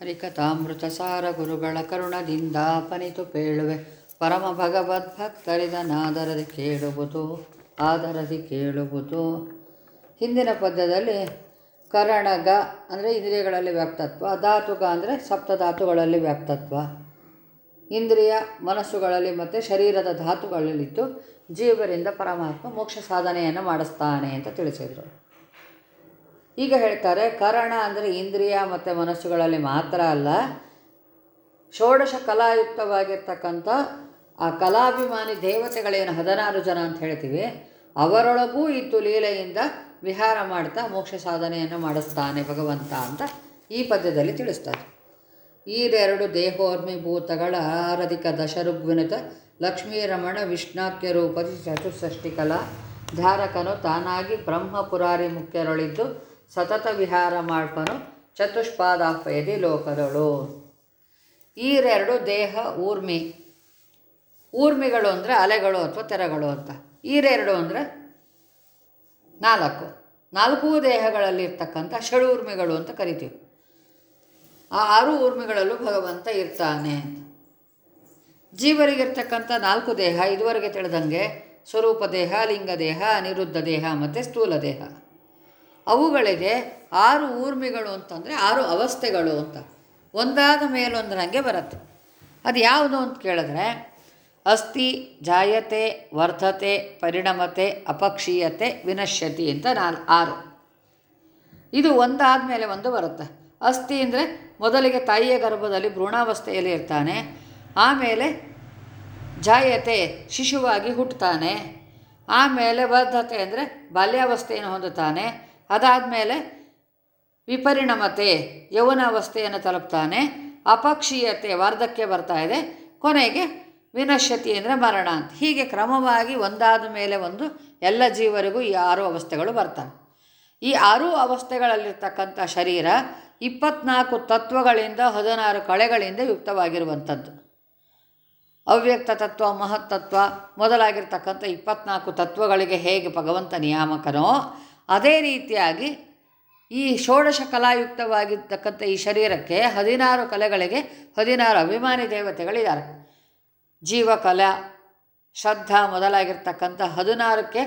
ಹರಿಕಥಾಮೃತ ಸಾರ ಗುರುಗಳ ಕರುಣದಿಂದ ಪನಿತು ಪೇಳುವೆ. ಪರಮ ಭಗವದ್ಭಕ್ತರಿದನಾದರದಿ ಕೇಳುವುದು, ಆದರದಿ ಕೇಳುವುದು. ಹಿಂದಿನ ಪದ್ಯದಲ್ಲಿ ಕರಣಗ ಅಂದರೆ ಇಂದ್ರಿಯಗಳಲ್ಲಿ ವ್ಯಾಪ್ತತ್ವ, ಧಾತುಗ ಅಂದರೆ ಸಪ್ತಧಾತುಗಳಲ್ಲಿ ವ್ಯಾಪ್ತತ್ವ. ಇಂದ್ರಿಯ ಮನಸ್ಸುಗಳಲ್ಲಿ ಮತ್ತು ಶರೀರದ ಧಾತುಗಳಲ್ಲಿದ್ದು ಜೀವರಿಂದ ಪರಮಾತ್ಮ ಮೋಕ್ಷ ಸಾಧನೆಯನ್ನು ಮಾಡಿಸ್ತಾನೆ ಅಂತ ತಿಳಿಸಿದರು. ಈಗ ಹೇಳ್ತಾರೆ, ಕರಣ ಅಂದರೆ ಇಂದ್ರಿಯ ಮತ್ತು ಮನಸ್ಸುಗಳಲ್ಲಿ ಮಾತ್ರ ಅಲ್ಲ, ಷೋಡಶ ಕಲಾಯುಕ್ತವಾಗಿರ್ತಕ್ಕಂಥ ಆ ಕಲಾಭಿಮಾನಿ ದೇವತೆಗಳೇನು ಹದಿನಾರು ಜನ ಅಂತ ಹೇಳ್ತೀವಿ, ಅವರೊಳಗೂ ಇತ್ತು ಲೀಲೆಯಿಂದ ವಿಹಾರ ಮಾಡ್ತಾ ಮೋಕ್ಷ ಸಾಧನೆಯನ್ನು ಮಾಡಿಸ್ತಾನೆ ಭಗವಂತ ಅಂತ ಈ ಪದ್ಯದಲ್ಲಿ ತಿಳಿಸ್ತಾರೆ ಈರೆರಡು ದೇಹೋರ್ಮಿಭೂತಗಳ ಆರಧಿಕ ಲಕ್ಷ್ಮೀ ಲಕ್ಷ್ಮೀರಮಣ ವಿಷ್ಣಾಕ್ಯ ರೂಪದಿ ಚತುಷ್ಠಿ ಕಲಾ ಧಾರಕನು ತಾನಾಗಿ ಬ್ರಹ್ಮಪುರಾರಿ ಮುಖ್ಯರೊಳಿದ್ದು ಸತತ ವಿಹಾರ ಮಾಡ್ಪನು ಚತುಷ್ಪಾದಾಪಯದಿ ಲೋಕದಳು. ಈರೆರಡು ದೇಹ ಊರ್ಮಿ, ಊರ್ಮಿಗಳು ಅಂದರೆ ಅಲೆಗಳು ಅಥವಾ ತೆರಗಳು ಅಂತ. ಈರೆರಡು ಅಂದರೆ ನಾಲ್ಕು. ನಾಲ್ಕು ದೇಹಗಳಲ್ಲಿ ಇರ್ತಕ್ಕಂಥ ಷಡೂರ್ಮಿಗಳು ಅಂತ ಕರಿತೀವಿ. ಆ ಆರು ಊರ್ಮಿಗಳಲ್ಲೂ ಭಗವಂತ ಇರ್ತಾನೆ ಅಂತ. ಜೀವರಿಗಿರ್ತಕ್ಕಂಥ ನಾಲ್ಕು ದೇಹ ಇದುವರೆಗೆ ತಿಳಿದಂಗೆ ಸ್ವರೂಪ ದೇಹ, ಲಿಂಗ ದೇಹ, ಅನಿರುದ್ಧ ದೇಹ ಮತ್ತು ಸ್ಥೂಲ ದೇಹ. ಅವುಗಳಿಗೆ ಆರು ಊರ್ಮಿಗಳು ಅಂತಂದರೆ ಆರು ಅವಸ್ಥೆಗಳು ಅಂತ. ಒಂದಾದ ಮೇಲೊಂದರಂಗೆ ಬರುತ್ತೆ. ಅದು ಯಾವುದು ಅಂತ ಕೇಳಿದ್ರೆ, ಅಸ್ಥಿ, ಜಾಯತೆ, ವರ್ಧತೆ, ಪರಿಣಮತೆ, ಅಪಕ್ಷೀಯತೆ, ವಿನಶ್ಯತಿ ಅಂತ ನಾಲ್, ಆರು. ಇದು ಒಂದಾದ ಮೇಲೆ ಒಂದು ಬರುತ್ತೆ. ಅಸ್ಥಿ ಅಂದರೆ ಮೊದಲಿಗೆ ತಾಯಿಯ ಗರ್ಭದಲ್ಲಿ ಭ್ರೂಣಾವಸ್ಥೆಯಲ್ಲಿ ಇರ್ತಾನೆ, ಆಮೇಲೆ ಜಾಯತೆ, ಶಿಶುವಾಗಿ ಹುಟ್ಟುತ್ತಾನೆ ಆಮೇಲೆ ವರ್ಧತೆ ಅಂದರೆ ಬಾಲ್ಯಾವಸ್ಥೆಯನ್ನು ಹೊಂದುತ್ತಾನೆ ಅದಾದಮೇಲೆ ವಿಪರಿಣಮತೆ ಯೌವನಾವಸ್ಥೆಯನ್ನು ತಲುಪ್ತಾನೆ, ಅಪಕ್ಷೀಯತೆ ವಾರ್ಧಕ್ಯ ಬರ್ತಾ ಇದೆ, ಕೊನೆಗೆ ವಿನಶ್ಯತಿ ಅಂದರೆ ಮರಣ ಅಂತ. ಹೀಗೆ ಕ್ರಮವಾಗಿ ಒಂದಾದ ಮೇಲೆ ಒಂದು ಎಲ್ಲ ಜೀವರಿಗೂ ಈ ಆರು ಅವಸ್ಥೆಗಳು ಬರ್ತವೆ. ಈ ಆರು ಅವಸ್ಥೆಗಳಲ್ಲಿರ್ತಕ್ಕಂಥ ಶರೀರ ಇಪ್ಪತ್ನಾಲ್ಕು ತತ್ವಗಳಿಂದ ಹದಿನಾರು ಕಳೆಗಳಿಂದ ಯುಕ್ತವಾಗಿರುವಂಥದ್ದು. ಅವ್ಯಕ್ತ ತತ್ವ, ಮಹತ್ತತ್ವ ಮೊದಲಾಗಿರ್ತಕ್ಕಂಥ ಇಪ್ಪತ್ನಾಲ್ಕು ತತ್ವಗಳಿಗೆ ಹೇಗೆ ಭಗವಂತ ನಿಯಾಮಕನೋ ಅದೇ ರೀತಿಯಾಗಿ ಈ ಷೋಡಶ ಕಲಾಯುಕ್ತವಾಗಿರ್ತಕ್ಕಂಥ ಈ ಶರೀರಕ್ಕೆ ಹದಿನಾರು ಕಲೆಗಳಿಗೆ ಹದಿನಾರು ಅಭಿಮಾನಿ ದೇವತೆಗಳಿದ್ದಾರೆ ಜೀವಕಲ, ಶ್ರದ್ಧಾ ಮೊದಲಾಗಿರ್ತಕ್ಕಂಥ ಹದಿನಾರಕ್ಕೆ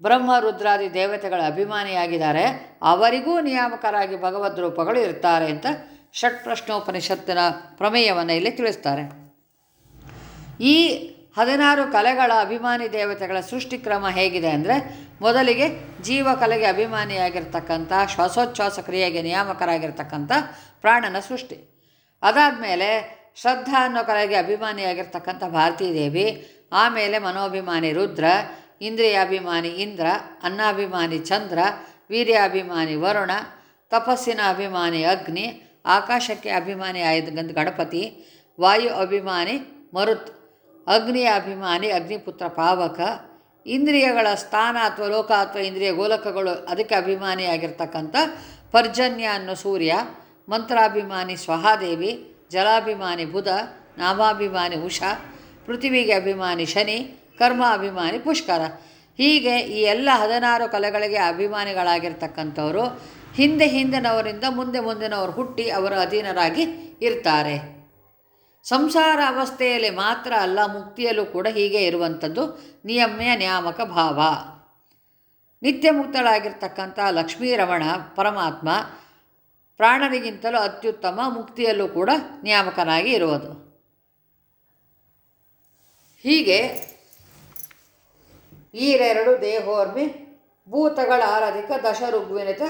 ಬ್ರಹ್ಮ, ರುದ್ರಾದಿ ದೇವತೆಗಳ ಅಭಿಮಾನಿಯಾಗಿದ್ದಾರೆ. ಅವರಿಗೂ ನಿಯಾಮಕರಾಗಿ ಭಗವದ್ ರೂಪಗಳು ಇರ್ತಾರೆ ಅಂತ ಷಟ್ ಪ್ರಶ್ನೋಪನಿಷತ್ತಿನ ಪ್ರಮೇಯವನ್ನು ಇಲ್ಲಿ ತಿಳಿಸ್ತಾರೆ. ಈ ಹದಿನಾರು ಕಲೆಗಳ ಅಭಿಮಾನಿ ದೇವತೆಗಳ ಸೃಷ್ಟಿಕ್ರಮ ಹೇಗಿದೆ ಅಂದರೆ ಮೊದಲಿಗೆ ಜೀವಕಲೆಗೆ ಅಭಿಮಾನಿಯಾಗಿರ್ತಕ್ಕಂಥ, ಶ್ವಾಸೋಚ್ಛ್ವಾಸ ಕ್ರಿಯೆಗೆ ನಿಯಾಮಕರಾಗಿರ್ತಕ್ಕಂಥ ಪ್ರಾಣನ ಸೃಷ್ಟಿ. ಅದಾದಮೇಲೆ ಶ್ರದ್ಧಾ ಅನ್ನೋ ಕಲೆಗೆ ಅಭಿಮಾನಿಯಾಗಿರ್ತಕ್ಕಂಥ ಭಾರತೀ ದೇವಿ ಆಮೇಲೆ ಮನೋಭಿಮಾನಿ ರುದ್ರ, ಇಂದ್ರಿಯಾಭಿಮಾನಿ ಇಂದ್ರ, ಅನ್ನಾಭಿಮಾನಿ ಚಂದ್ರ, ವೀರ್ಯಾಭಿಮಾನಿ ವರುಣ, ತಪಸ್ಸಿನ ಅಭಿಮಾನಿ ಅಗ್ನಿ, ಆಕಾಶಕ್ಕೆ ಅಭಿಮಾನಿ ಆಯ್ದ ಗಣಪತಿ, ವಾಯು ಅಭಿಮಾನಿ ಮರುತ್. ಅಗ್ನಿಯ ಅಭಿಮಾನಿ, ಅಗ್ನಿಪುತ್ರ ಪಾವಕ, ಇಂದ್ರಿಯಗಳ ಸ್ಥಾನ ಅಥವಾ ಲೋಕ ಅಥವಾ ಇಂದ್ರಿಯ ಗೋಲಕಗಳು ಅದಕ್ಕೆ ಅಭಿಮಾನಿಯಾಗಿರ್ತಕ್ಕಂಥ ಪರ್ಜನ್ಯ ಅನ್ನೋ ಸೂರ್ಯ, ಮಂತ್ರಾಭಿಮಾನಿ ಸ್ವಹಾದೇವಿ, ಜಲಾಭಿಮಾನಿ ಬುಧ, ನಾಮಾಭಿಮಾನಿ ಉಷಾ, ಪೃಥ್ವಿಗೆ ಅಭಿಮಾನಿ ಶನಿ, ಕರ್ಮ ಅಭಿಮಾನಿ ಪುಷ್ಕರ. ಹೀಗೆ ಈ ಎಲ್ಲ ಹದಿನಾರು ಕಲೆಗಳಿಗೆ ಅಭಿಮಾನಿಗಳಾಗಿರ್ತಕ್ಕಂಥವರು ಹಿಂದೆ ಹಿಂದಿನವರಿಂದ ಮುಂದೆ ಮುಂದಿನವರು ಹುಟ್ಟಿ ಅವರ ಅಧೀನರಾಗಿ ಇರ್ತಾರೆ. ಸಂಸಾರ ಅವಸ್ಥೆಯಲ್ಲಿ ಮಾತ್ರ ಅಲ್ಲ, ಮುಕ್ತಿಯಲ್ಲೂ ಕೂಡ ಹೀಗೆ ಇರುವಂಥದ್ದು ನಿಯಮ್ಯ ನಿಯಾಮಕ ಭಾವ. ನಿತ್ಯ ಮುಕ್ತಳಾಗಿರ್ತಕ್ಕಂಥ ಲಕ್ಷ್ಮೀರಮಣ ಪರಮಾತ್ಮ ಪ್ರಾಣನಿಗಿಂತಲೂ ಅತ್ಯುತ್ತಮ, ಮುಕ್ತಿಯಲ್ಲೂ ಕೂಡ ನಿಯಾಮಕನಾಗಿ ಇರುವುದು. ಹೀಗೆ ಈರೆರಡು ದೇಹೋರ್ಮಿ, ಭೂತಗಳ ಆರಾಧಿಕ ದಶಋಗ್ವಿನಿತ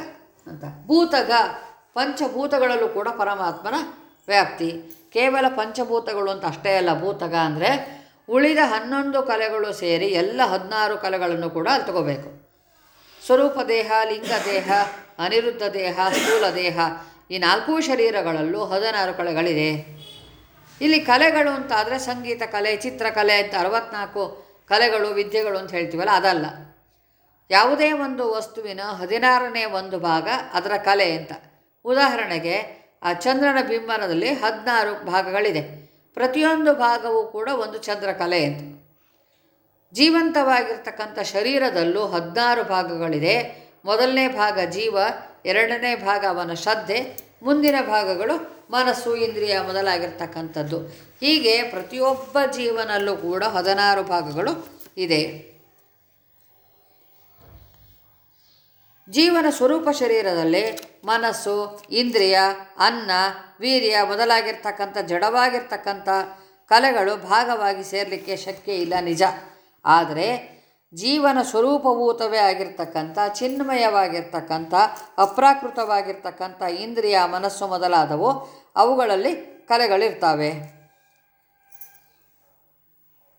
ಅಂತ. ಭೂತಗ, ಪಂಚಭೂತಗಳಲ್ಲೂ ಕೂಡ ಪರಮಾತ್ಮನ ವ್ಯಾಪ್ತಿ. ಕೇವಲ ಪಂಚಭೂತಗಳು ಅಂತ ಅಷ್ಟೇ ಅಲ್ಲ ಭೂತಗ ಅಂದರೆ ಉಳಿದ ಹನ್ನೊಂದು ಕಲೆಗಳು ಸೇರಿ ಎಲ್ಲ ಹದಿನಾರು ಕಲೆಗಳನ್ನು ಕೂಡ ಅಲ್ಲಿ ತಗೋಬೇಕು. ಸ್ವರೂಪ ದೇಹ, ಲಿಂಗ ದೇಹ, ಅನಿರುದ್ಧ ದೇಹ, ಸ್ಥೂಲ ದೇಹ ಈ ನಾಲ್ಕು ಶರೀರಗಳಲ್ಲೂ ಹದಿನಾರು ಕಲೆಗಳಿದೆ. ಇಲ್ಲಿ ಕಲೆಗಳು ಅಂತ ಆದರೆ ಸಂಗೀತ ಕಲೆ, ಚಿತ್ರಕಲೆ ಅಂತ ಅರವತ್ನಾಲ್ಕು ಕಲೆಗಳು, ವಿದ್ಯೆಗಳು ಅಂತ ಹೇಳ್ತೀವಲ್ಲ, ಅದಲ್ಲ. ಯಾವುದೇ ಒಂದು ವಸ್ತುವಿನ ಹದಿನಾರನೇ ಒಂದು ಭಾಗ ಅದರ ಕಲೆ ಅಂತ. ಉದಾಹರಣೆಗೆ ಆ ಚಂದ್ರನ ಬಿಂಬನದಲ್ಲಿ ಹದಿನಾರು ಭಾಗಗಳಿದೆ. ಪ್ರತಿಯೊಂದು ಭಾಗವೂ ಕೂಡ ಒಂದು ಚಂದ್ರಕಲೆ ಅಂತ ಜೀವಂತವಾಗಿರ್ತಕ್ಕಂಥ ಶರೀರದಲ್ಲೂ ಹದಿನಾರು ಭಾಗಗಳಿದೆ. ಮೊದಲನೇ ಭಾಗ ಜೀವ, ಎರಡನೇ ಭಾಗ ಅವನ ಶ್ರದ್ಧೆ, ಮುಂದಿನ ಭಾಗಗಳು ಮನಸ್ಸು, ಇಂದ್ರಿಯ ಮೊದಲಾಗಿರ್ತಕ್ಕಂಥದ್ದು. ಹೀಗೆ ಪ್ರತಿಯೊಬ್ಬ ಜೀವನಲ್ಲೂ ಕೂಡ ಹದಿನಾರು ಭಾಗಗಳು ಇದೆ. ಜೀವನ ಸ್ವರೂಪ ಶರೀರದಲ್ಲಿ ಮನಸ್ಸು, ಇಂದ್ರಿಯ, ಅನ್ನ, ವೀರ್ಯ ಮೊದಲಾಗಿರ್ತಕ್ಕಂಥ, ಜಡವಾಗಿರ್ತಕ್ಕಂಥ ಕಲೆಗಳು ಭಾಗವಾಗಿ ಸೇರಲಿಕ್ಕೆ ಶಕ್ಯ ಇಲ್ಲ, ನಿಜ. ಆದರೆ ಜೀವನ ಸ್ವರೂಪಭೂತವೇ ಆಗಿರ್ತಕ್ಕಂಥ, ಚಿನ್ಮಯವಾಗಿರ್ತಕ್ಕಂಥ, ಅಪ್ರಾಕೃತವಾಗಿರ್ತಕ್ಕಂಥ ಇಂದ್ರಿಯ, ಮನಸ್ಸು ಮೊದಲಾದವು ಅವುಗಳಲ್ಲಿ ಕಲೆಗಳಿರ್ತವೆ.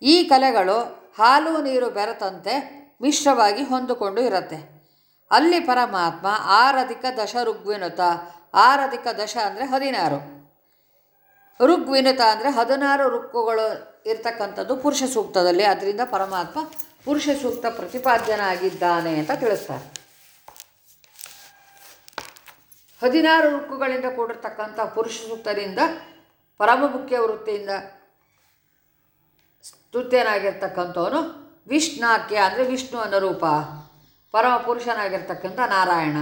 ಈ ಕಲೆಗಳು ಹಾಲು, ನೀರು ಬೆರೆತಂತೆ ಮಿಶ್ರವಾಗಿ ಹೊಂದಿಕೊಂಡು ಇರುತ್ತೆ. ಅಲ್ಲಿ ಪರಮಾತ್ಮ ಆರಧಿಕ ದಶ ಋಗ್ವಿನುತ ಆರಧಿಕ ದಶ ಅಂದರೆ ಹದಿನಾರು. ಋಗ್ವಿನುತ ಅಂದರೆ ಹದಿನಾರು ಋಕ್ಕುಗಳು ಇರ್ತಕ್ಕಂಥದ್ದು ಪುರುಷ ಸೂಕ್ತದಲ್ಲಿ. ಅದರಿಂದ ಪರಮಾತ್ಮ ಪುರುಷ ಸೂಕ್ತ ಪ್ರತಿಪಾದ್ಯನಾಗಿದ್ದಾನೆ ಅಂತ ತಿಳಿಸ್ತಾರೆ. ಹದಿನಾರು ಋಕ್ಕುಗಳಿಂದ ಕೂಡಿರ್ತಕ್ಕಂಥ ಪುರುಷ ಸೂಕ್ತದಿಂದ ಪರಮ ಮುಖ್ಯ ವೃತ್ತಿಯಿಂದ ಸ್ತುತ್ಯನಾಗಿರ್ತಕ್ಕಂಥವನು ವಿಷ್ಣಾಕ್ಯ ಅಂದರೆ ವಿಷ್ಣು ಅನ್ನೋ ರೂಪ. ಪರಮ ಪುರುಷನಾಗಿರ್ತಕ್ಕಂಥ ನಾರಾಯಣ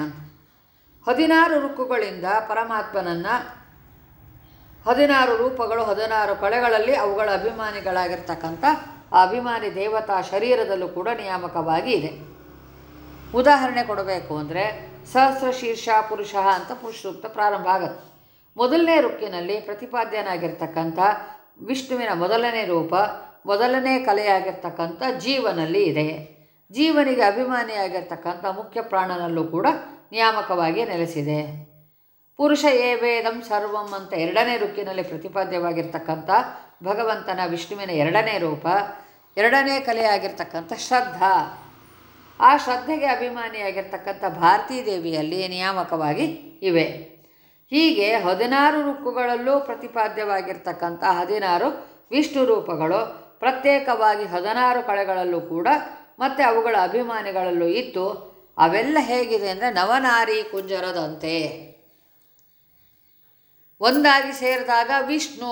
ಹದಿನಾರು ರುಕ್ಕುಗಳಿಂದ ಪರಮಾತ್ಮನನ್ನು ಹದಿನಾರು ರೂಪಗಳು, ಹದಿನಾರು ಕಳೆಗಳಲ್ಲಿ ಅವುಗಳ ಅಭಿಮಾನಿಗಳಾಗಿರ್ತಕ್ಕಂಥ ಆ ಅಭಿಮಾನಿ ದೇವತಾ ಶರೀರದಲ್ಲೂ ಕೂಡ ನಿಯಾಮಕವಾಗಿ ಇದೆ. ಉದಾಹರಣೆ ಕೊಡಬೇಕು ಅಂದರೆ ಸಹಸ್ರ ಶೀರ್ಷ ಪುರುಷ ಅಂತ ಪುರುಷ ಸೂಕ್ತ ಪ್ರಾರಂಭ ಆಗುತ್ತೆ. ಮೊದಲನೇ ರುಕ್ಕಿನಲ್ಲಿ ಪ್ರತಿಪಾದ್ಯನಾಗಿರ್ತಕ್ಕಂಥ ವಿಷ್ಣುವಿನ ಮೊದಲನೇ ರೂಪ, ಮೊದಲನೇ ಕಲೆಯಾಗಿರ್ತಕ್ಕಂಥ ಜೀವನಲ್ಲಿ ಇದೆ. ಜೀವನಿಗೆ ಅಭಿಮಾನಿಯಾಗಿರ್ತಕ್ಕಂಥ ಮುಖ್ಯ ಪ್ರಾಣನಲ್ಲೂ ಕೂಡ ನಿಯಾಮಕವಾಗಿ ನೆಲೆಸಿದೆ. ಪುರುಷ ಏ ವೇದಂ ಸರ್ವಂ ಅಂತ ಎರಡನೇ ರುಕ್ಕಿನಲ್ಲಿ ಪ್ರತಿಪಾದ್ಯವಾಗಿರ್ತಕ್ಕಂಥ ಭಗವಂತನ ವಿಷ್ಣುವಿನ ಎರಡನೇ ರೂಪ, ಎರಡನೇ ಕಲೆಯಾಗಿರ್ತಕ್ಕಂಥ ಶ್ರದ್ಧಾ. ಆ ಶ್ರದ್ಧೆಗೆ ಅಭಿಮಾನಿಯಾಗಿರ್ತಕ್ಕಂಥ ಭಾರತೀ ದೇವಿಯಲ್ಲಿ ನಿಯಾಮಕವಾಗಿ ಇವೆ. ಹೀಗೆ ಹದಿನಾರು ರುಕ್ಕುಗಳಲ್ಲೂ ಪ್ರತಿಪಾದ್ಯವಾಗಿರ್ತಕ್ಕಂಥ ಹದಿನಾರು ವಿಷ್ಣು ರೂಪಗಳು ಪ್ರತ್ಯೇಕವಾಗಿ ಹದಿನಾರು ಕಳೆಗಳಲ್ಲೂ ಕೂಡ ಮತ್ತು ಅವುಗಳ ಅಭಿಮಾನಿಗಳಲ್ಲೂ ಇತ್ತು, ಅವೆಲ್ಲ ಹೇಗಿದೆ ಅಂದರೆ ನವನಾರಿ ಕುಂಜರದಂತೆ. ಒಂದಾಗಿ ಸೇರಿದಾಗ ವಿಷ್ಣು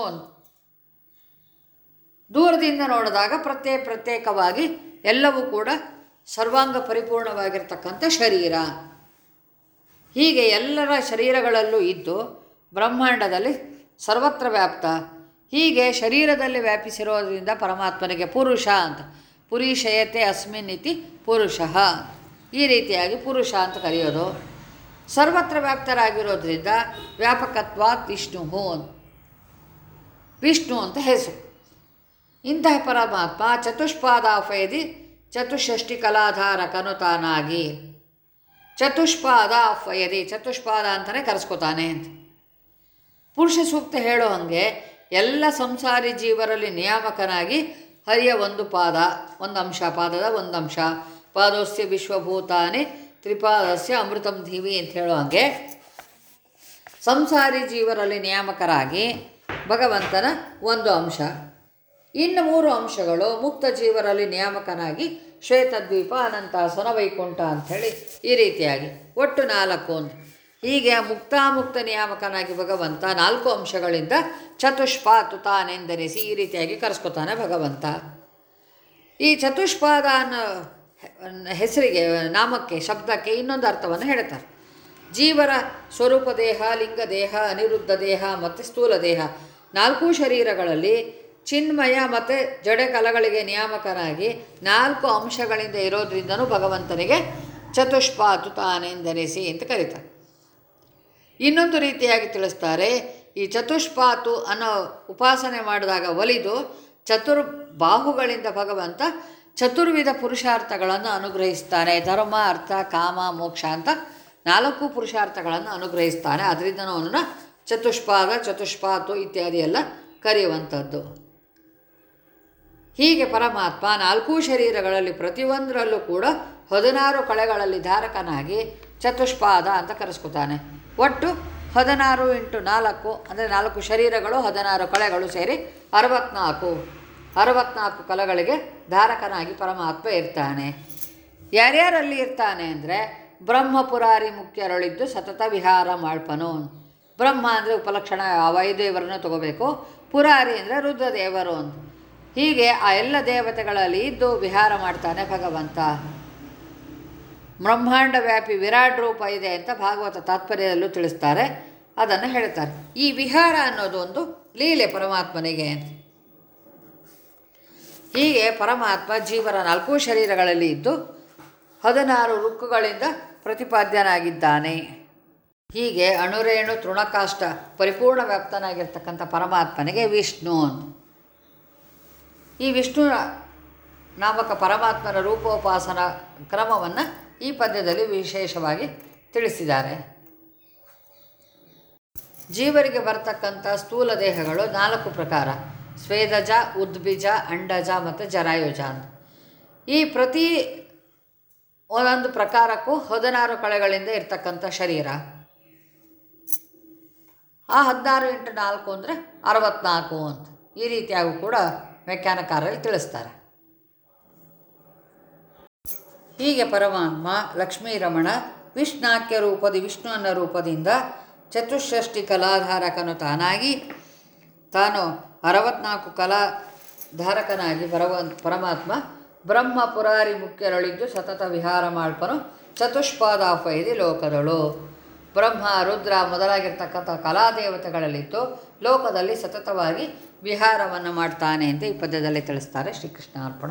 ದೂರದಿಂದ ನೋಡಿದಾಗ ಪ್ರತ್ಯೇಕ ಪ್ರತ್ಯೇಕವಾಗಿ ಎಲ್ಲವೂ ಕೂಡ ಸರ್ವಾಂಗ ಪರಿಪೂರ್ಣವಾಗಿರ್ತಕ್ಕಂಥ ಶರೀರ. ಹೀಗೆ ಎಲ್ಲರ ಶರೀರಗಳಲ್ಲೂ ಇದ್ದು ಬ್ರಹ್ಮಾಂಡದಲ್ಲಿ ಸರ್ವತ್ರ ವ್ಯಾಪ್ತ. ಹೀಗೆ ಶರೀರದಲ್ಲಿ ವ್ಯಾಪಿಸಿರೋದ್ರಿಂದ ಪರಮಾತ್ಮನಿಗೆ ಪುರುಷ ಅಂತ. ಪುರೀಶಯತೆ ಅಸ್ಮಿನ್ ಇತಿ ಪುರುಷ. ಈ ರೀತಿಯಾಗಿ ಪುರುಷ ಅಂತ ಕರೆಯೋದು. ಸರ್ವತ್ರ ವ್ಯಾಪ್ತರಾಗಿರೋದ್ರಿಂದ ವ್ಯಾಪಕತ್ವಾತ್ ವಿಷ್ಣು ವಿಷ್ಣು ಅಂತ ಹೆಸರು. ಇಂತಹ ಪರಮಾತ್ಮ ಚತುಷ್ಪಾದಾಫಯದಿ ಚತುಷ್ಷಷ್ಟಿ ಕಲಾಧಾರಕನು ಚತುಷ್ಪಾದ ಅಫಯದಿ ಚತುಷ್ಪಾದ ಅಂತಲೇ ಕರೆಸ್ಕೋತಾನೆ ಅಂತ. ಪುರುಷ ಸೂಕ್ತ ಹೇಳೋ ಹಾಗೆ ಎಲ್ಲ ಸಂಸಾರಿ ಜೀವರಲ್ಲಿ ನಿಯಾಮಕನಾಗಿ ಹರಿಯ ಒಂದು ಪಾದ ಒಂದು ಅಂಶ ಪಾದದ ಒಂದು ಅಂಶ ಪಾದೋಸ್ಯ ವಿಶ್ವಭೂತಾನೆ, ತ್ರಿಪಾದಸ್ಯ ಅಮೃತಂ ಧೀವಿ ಅಂತ ಹೇಳೋ ಹಾಗೆ. ಸಂಸಾರಿ ಜೀವರಲ್ಲಿ ನಿಯಾಮಕರಾಗಿ ಭಗವಂತನ ಒಂದು ಅಂಶ. ಇನ್ನು ಮೂರು ಅಂಶಗಳು ಮುಕ್ತ ಜೀವರಲ್ಲಿ ನಿಯಾಮಕನಾಗಿ ಶ್ವೇತದ್ವೀಪ ಅನಂತ ವೈಕುಂಠ ಅಂಥೇಳಿ ಈ ರೀತಿಯಾಗಿ. ಒಟ್ಟು ನಾಲ್ಕು ಅಂತ. ಹೀಗೆ ಮುಕ್ತಾಮುಕ್ತ ನಿಯಾಮಕನಾಗಿ ಭಗವಂತ ನಾಲ್ಕು ಅಂಶಗಳಿಂದ ಚತುಷ್ಪಾತು ತಾನೆಂದರಿಸಿ ಈ ರೀತಿಯಾಗಿ ಕರೆಸ್ಕೊತಾನೆ ಭಗವಂತ. ಈ ಚತುಷ್ಪಾದ ಅನ್ನೋ ಹೆಸರಿಗೆ, ನಾಮಕ್ಕೆ, ಶಬ್ದಕ್ಕೆ ಇನ್ನೊಂದು ಅರ್ಥವನ್ನು ಹೇಳ್ತಾರೆ. ಜೀವರ ಸ್ವರೂಪ ದೇಹ, ಲಿಂಗ ದೇಹ, ಅನಿರುದ್ಧ ದೇಹ, ಮತ್ತು ಸ್ಥೂಲ ದೇಹ ನಾಲ್ಕು ಶರೀರಗಳಲ್ಲಿ ಚಿನ್ಮಯ ಮತ್ತು ಜಡಕಲಗಳಿಗೆ ನಿಯಾಮಕನಾಗಿ ನಾಲ್ಕು ಅಂಶಗಳಿಂದ ಇರೋದ್ರಿಂದನೂ ಭಗವಂತನಿಗೆ ಚತುಷ್ಪಾತು ತಾನೆಂದೆನಿಸಿ ಅಂತ ಕರೀತಾರೆ. ಇನ್ನೊಂದು ರೀತಿಯಾಗಿ ತಿಳಿಸ್ತಾರೆ, ಈ ಚತುಷ್ಪಾತು ಅನ್ನೋ ಉಪಾಸನೆ ಮಾಡಿದಾಗ ಒಲಿದು ಚತುರ್ ಬಾಹುಗಳಿಂದ ಭಗವಂತ ಚತುರ್ವಿಧ ಪುರುಷಾರ್ಥಗಳನ್ನು ಅನುಗ್ರಹಿಸ್ತಾನೆ. ಧರ್ಮ, ಅರ್ಥ, ಕಾಮ, ಮೋಕ್ಷ ಅಂತ ನಾಲ್ಕು ಪುರುಷಾರ್ಥಗಳನ್ನು ಅನುಗ್ರಹಿಸ್ತಾನೆ. ಅದರಿಂದ ಅವನನ್ನು ಚತುಷ್ಪಾದ, ಚತುಷ್ಪಾತು ಇತ್ಯಾದಿ ಎಲ್ಲ ಕರೆಯುವಂಥದ್ದು. ಹೀಗೆ ಪರಮಾತ್ಮ ನಾಲ್ಕೂ ಶರೀರಗಳಲ್ಲಿ ಪ್ರತಿಯೊಂದರಲ್ಲೂ ಕೂಡ ಹದಿನಾರು ಕಳೆಗಳಲ್ಲಿ ಧಾರಕನಾಗಿ ಚತುಷ್ಪಾದ ಅಂತ ಕರೆಸ್ಕೊತಾನೆ. ಒಟ್ಟು ಹದಿನಾರು ಇಂಟು ನಾಲ್ಕು, ಅಂದರೆ ನಾಲ್ಕು ಶರೀರಗಳು, ಹದಿನಾರು ಕಳೆಗಳು ಸೇರಿ ಅರವತ್ನಾಲ್ಕು. ಅರವತ್ನಾಲ್ಕು ಕಲೆಗಳಿಗೆ ಧಾರಕನಾಗಿ ಪರಮಾತ್ಮ ಇರ್ತಾನೆ. ಯಾರ್ಯಾರಲ್ಲಿ ಇರ್ತಾನೆ ಅಂದರೆ ಬ್ರಹ್ಮಪುರಾರಿ ಮುಖ್ಯರಳಿದ್ದು ಸತತ ವಿಹಾರ ಮಾಡ್ಪನು ಬ್ರಹ್ಮ ಅಂದರೆ ಉಪಲಕ್ಷಣ ವೈದೇವರನ್ನು ತಗೋಬೇಕು. ಪುರಾರಿ ಅಂದರೆ ರುದ್ರದೇವರು ಅಂತ. ಹೀಗೆ ಆ ಎಲ್ಲ ದೇವತೆಗಳಲ್ಲಿ ಇದ್ದು ವಿಹಾರ ಮಾಡ್ತಾನೆ ಭಗವಂತ. ಬ್ರಹ್ಮಾಂಡ ವ್ಯಾಪಿ ವಿರಾಟ್ ರೂಪ ಇದೆ ಅಂತ ಭಾಗವತ ತಾತ್ಪರ್ಯದಲ್ಲೂ ತಿಳಿಸ್ತಾರೆ. ಅದನ್ನು ಹೇಳ್ತಾರೆ. ಈ ವಿಹಾರ ಅನ್ನೋದು ಒಂದು ಲೀಲೆ ಪರಮಾತ್ಮನಿಗೆ. ಹೀಗೆ ಪರಮಾತ್ಮ ಜೀವನ ನಾಲ್ಕು ಶರೀರಗಳಲ್ಲಿ ಇದ್ದು ಹದಿನಾರು ರುಕ್ಕುಗಳಿಂದ ಪ್ರತಿಪಾದ್ಯನಾಗಿದ್ದಾನೆ. ಹೀಗೆ ಅಣುರೇಣು ತೃಣಕಾಷ್ಟ ಪರಿಪೂರ್ಣ ವ್ಯಾಪ್ತನಾಗಿರ್ತಕ್ಕಂಥ ಪರಮಾತ್ಮನಿಗೆ ವಿಷ್ಣು. ಈ ವಿಷ್ಣು ನಾಮಕ ಪರಮಾತ್ಮನ ರೂಪೋಪಾಸನ ಕ್ರಮವನ್ನು ಈ ಪದ್ಯದಲ್ಲಿ ವಿಶೇಷವಾಗಿ ತಿಳಿಸಿದ್ದಾರೆ. ಜೀವರಿಗೆ ಬರ್ತಕ್ಕಂಥ ಸ್ಥೂಲ ದೇಹಗಳು ನಾಲ್ಕು ಪ್ರಕಾರ, ಸ್ವೇದಜ ಉದ್ಬಿಜ ಅಂಡಜ ಮತ್ತು ಜರಾಯುಜ ಅಂತ. ಈ ಪ್ರತಿ ಒಂದೊಂದು ಪ್ರಕಾರಕ್ಕೂ ಹದಿನಾರು ಕಳೆಗಳಿಂದ ಇರ್ತಕ್ಕಂಥ ಶರೀರ. ಆ ಹದಿನಾರು ಇಂಟು ನಾಲ್ಕು ಅಂದರೆ ಅರವತ್ನಾಲ್ಕು ಅಂತ. ಈ ರೀತಿಯಾಗೂ ಕೂಡ ವ್ಯಾಖ್ಯಾನಕಾರರಲ್ಲಿ ತಿಳಿಸ್ತಾರೆ. ಹೀಗೆ ಪರಮಾತ್ಮ ಲಕ್ಷ್ಮೀರಮಣ ವಿಷ್ಣಾಕ್ಯ ರೂಪದಿ ವಿಷ್ಣು ಅನ್ನೋ ರೂಪದಿಂದ ಚತುಷ್ಷಷ್ಟಿ ಕಲಾಧಾರಕನು ತಾನಾಗಿ, ತಾನು ಅರವತ್ನಾಲ್ಕು ಕಲಾಧಾರಕನಾಗಿ ಪರವ ಪರಮಾತ್ಮ ಬ್ರಹ್ಮ ಪುರಾರಿ ಮುಖ್ಯರಳಿದ್ದು ಸತತ ವಿಹಾರ ಮಾಡ್ಪನು ಚತುಷ್ಪಾದಾಫೈದಿ ಲೋಕದಳು. ಬ್ರಹ್ಮ, ರುದ್ರ ಮೊದಲಾಗಿರ್ತಕ್ಕಂಥ ಕಲಾದೇವತೆಗಳಲ್ಲಿತ್ತು, ಲೋಕದಲ್ಲಿ ಸತತವಾಗಿ ವಿಹಾರವನ್ನು ಮಾಡ್ತಾನೆ ಅಂತ ಈ ಪದ್ಯದಲ್ಲಿ ತಿಳಿಸ್ತಾರೆ ಶ್ರೀಕೃಷ್ಣ ಅರ್ಪಣ